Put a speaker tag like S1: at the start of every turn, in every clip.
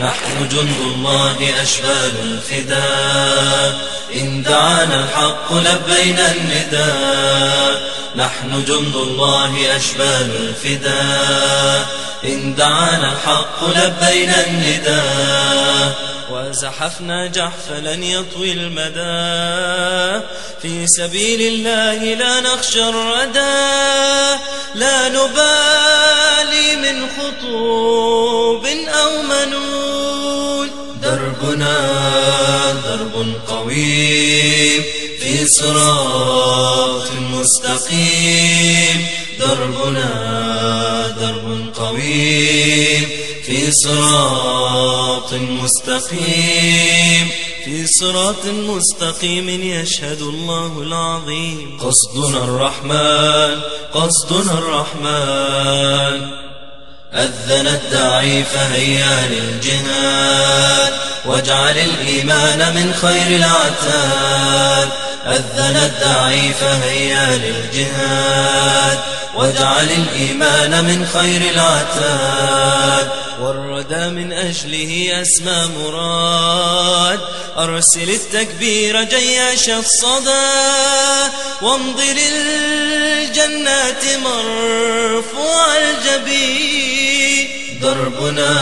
S1: نحن جند الله أشبال الفداء إن دعانا الحق لبينا النداء. نحن جند الله أشبال الفداء إن دعانا الحق لبينا النداء. وزحفنا جحف لن يطوي المدى. في سبيل الله لا نخشى الردى. لا نبالي من خطوب دربنا درب قويم في صراط مستقيم. دربنا درب قويم في صراط مستقيم. في صراط مستقيم يشهد الله العظيم. قصدنا الرحمن قصدنا الرحمن. أذن الداعي فهيا للجهاد. واجعل الإيمان من خير العتاد أذن الداعي فهيا للجهاد. واجعل الإيمان من خير العتاد والردى من أجله أسمى مراد. أرسل التكبير جياش الصدى. وامض للجنات مرفوع الجبين دربنا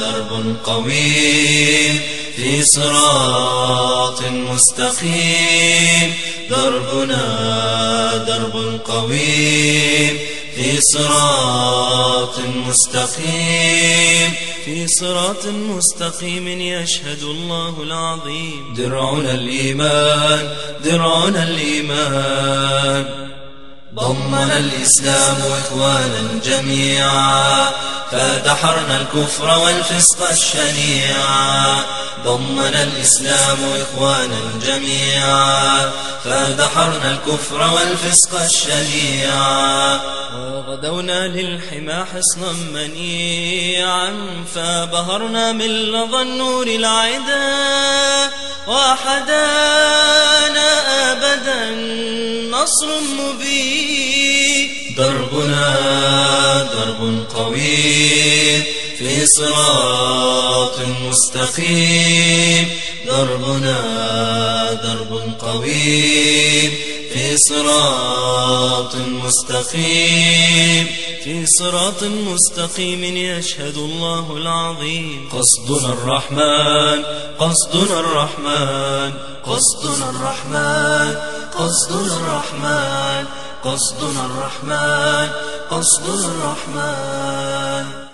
S1: درب قويم في صراط مستقيم. دربنا درب قويم في صراط مستقيم. في صراط مستقيم يشهد الله العظيم. درعنا الإيمان درعنا الإيمان. ضمنا الإسلام إخوانا جميعا فدحرنا الكفر والفسق الشنيعا. ضمنا الإسلام إخوانا جميعا فدحرنا الكفر والفسق الشنيعا. وغدونا للحمى حصنا منيعا فبهرنا من لظى النور العدا. وحدانا أبدا نصر مبين. دربنا درب قوي في صراط مستقيم. دربنا درب قوي في صراط مستقيم. في صراط مستقيم يشهد الله العظيم. قصدنا الرحمن قصدنا الرحمن قصدنا الرحمن قصدنا الرحمن. قصدنا الرحمن قصدنا الرحمن.